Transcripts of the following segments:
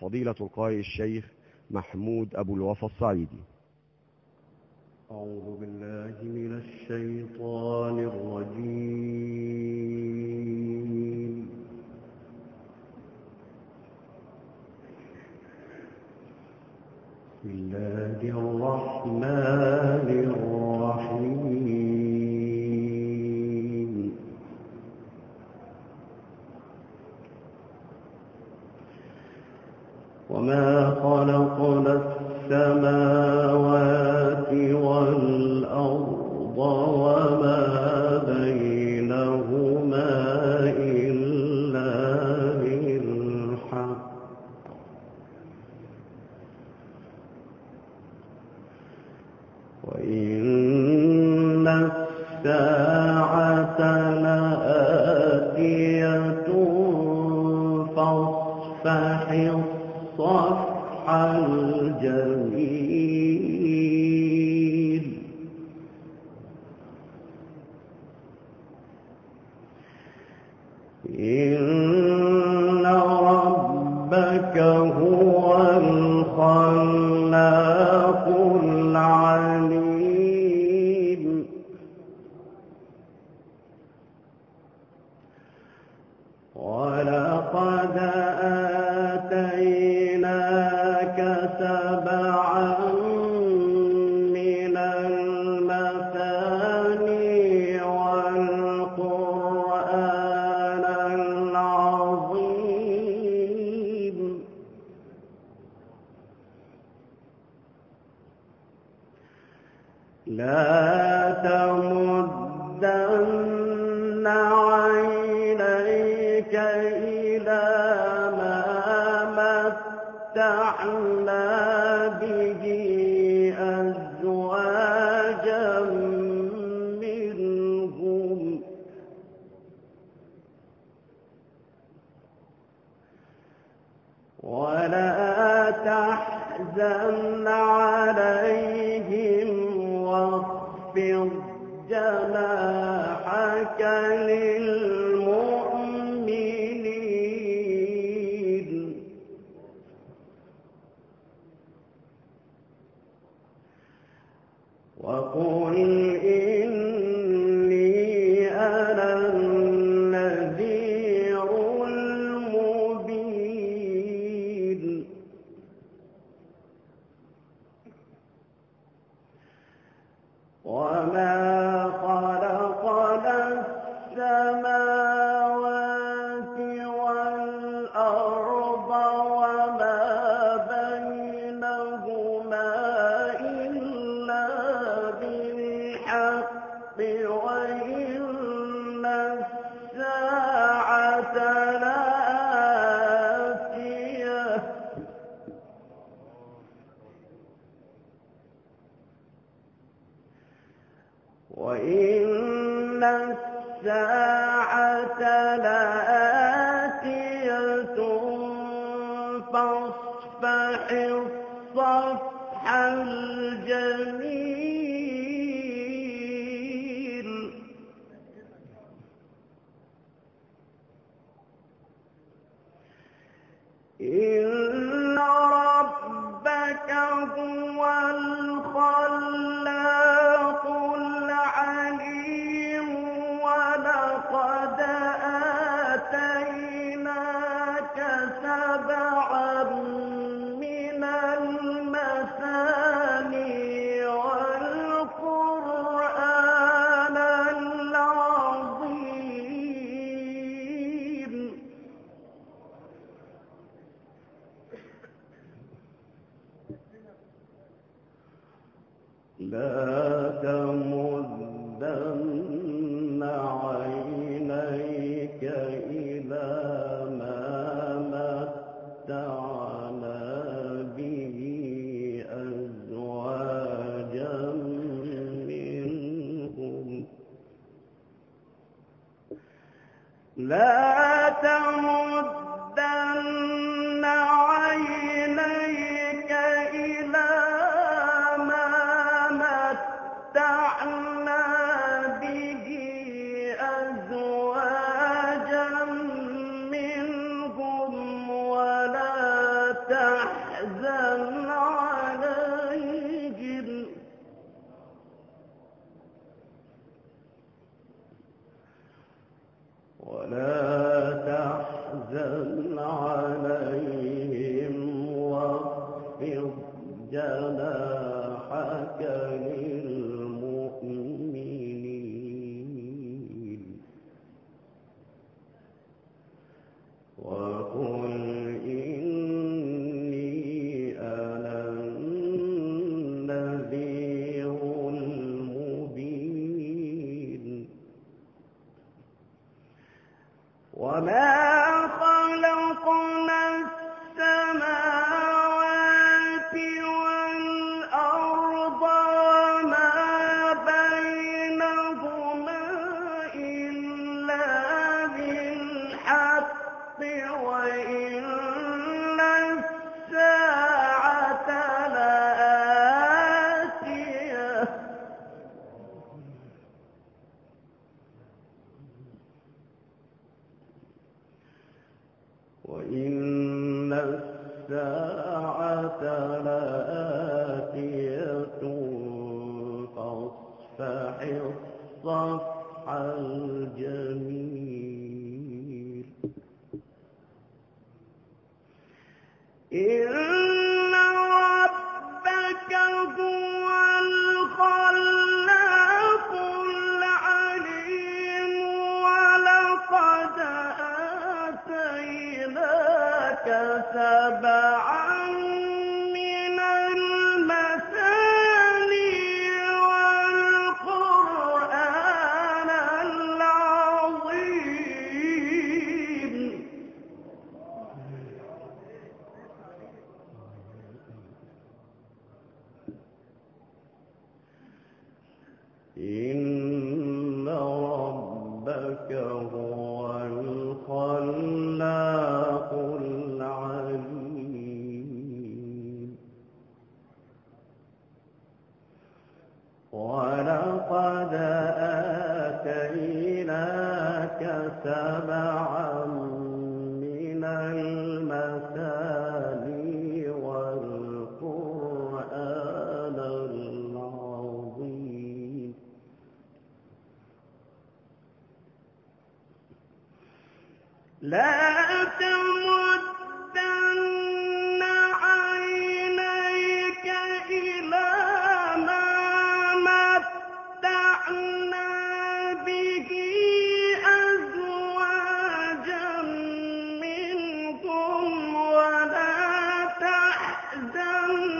فضيلة القارئ الشيخ محمود أبو الوفا الصعيدي. أعوذ بالله من الشيطان الرجيم. بسم الله الرحمن الرحيم وَلَقَدْ آتَيْنَاكَ سَبْعًا مِّنَ الْمَثَانِي وَالْقُرْآنَ الْعَظِيمَ. لا تمر وما فاصفح الصفح الجميل. لا آتية فاصفح الصفح الجميل إن ربك هو الخلاق العليم ولقد آتيناك سبعا ولقد آتيناك سبعا من المثاني والقرآن العظيم. لا تم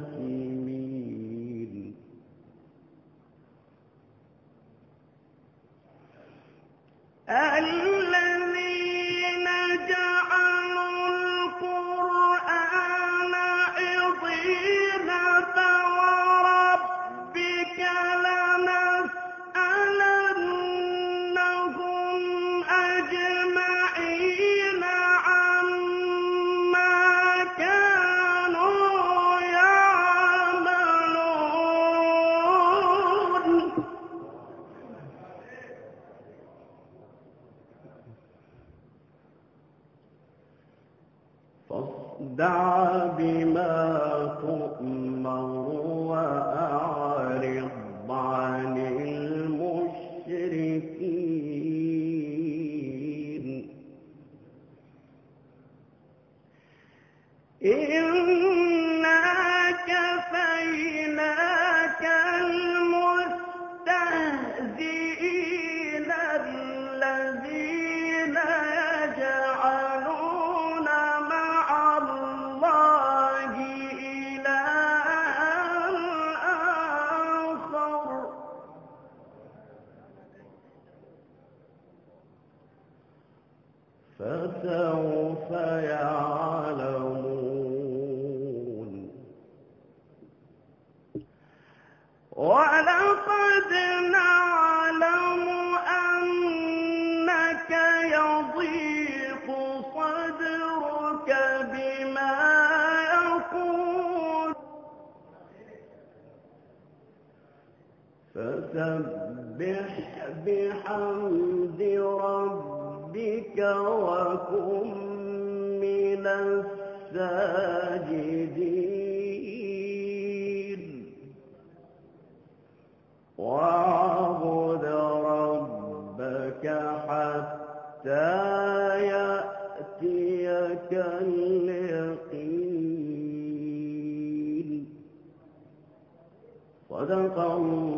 الآثمين ألا دعا بما تؤمر وأعرض عن المشركين. فسوف يعلمون. ولقد نعلم أنك يضيق صدرك بما يقول. فسبح بحمد ربك وكن من الساجدين. واعبد ربك حتى يأتيك اليقين. صدق الله.